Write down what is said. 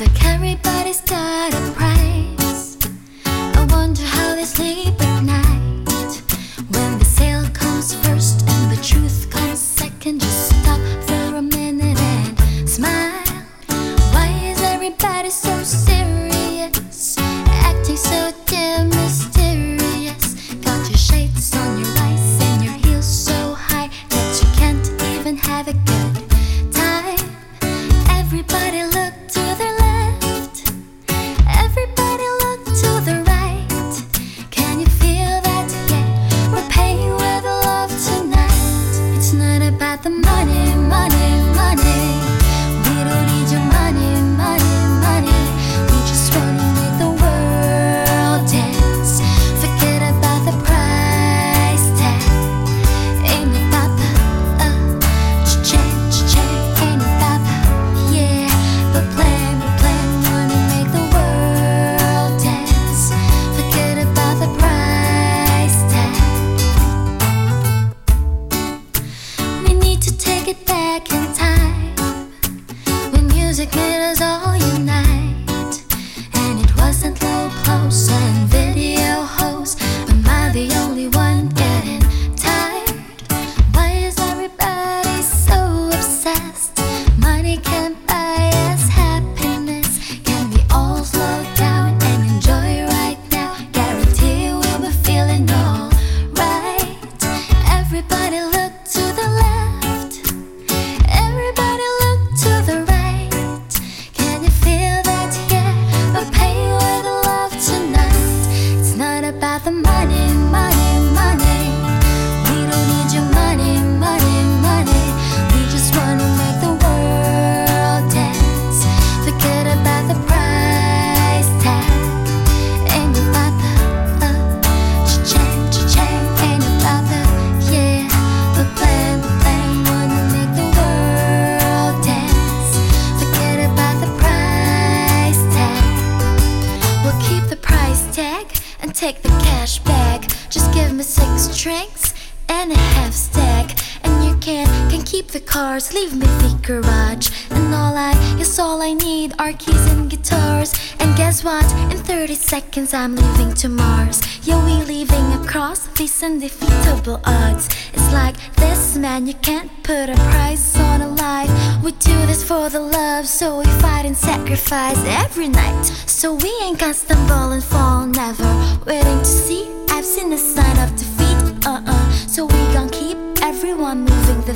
like everybody's got price. I wonder how they sleep at night. When the sale comes first and the truth comes second, just stop for a minute and smile. Why is everybody so sad? the money, money, money. Music us all unite, and it wasn't low close and video hosts. Am I the only one getting tired? Why is everybody so obsessed? Money can't buy us happiness. Can we all slow down and enjoy right now? Guarantee we'll be feeling alright. Everybody and take the cash back. Just give me six drinks and a half stack. And you can can keep the cars, leave me the garage. And all I, yes, all I need are keys and guitars. And guess what? In 30 seconds, I'm leaving to Mars. Yeah, we leaving across these undefeatable odds. It's like this, man, you can't put a price on a life. We do this for the love, so we fight and sacrifice every night. So we ain't gonna stumble and fall, never waiting to see. I've seen the sign of defeat, uh uh. So we gon' keep everyone moving the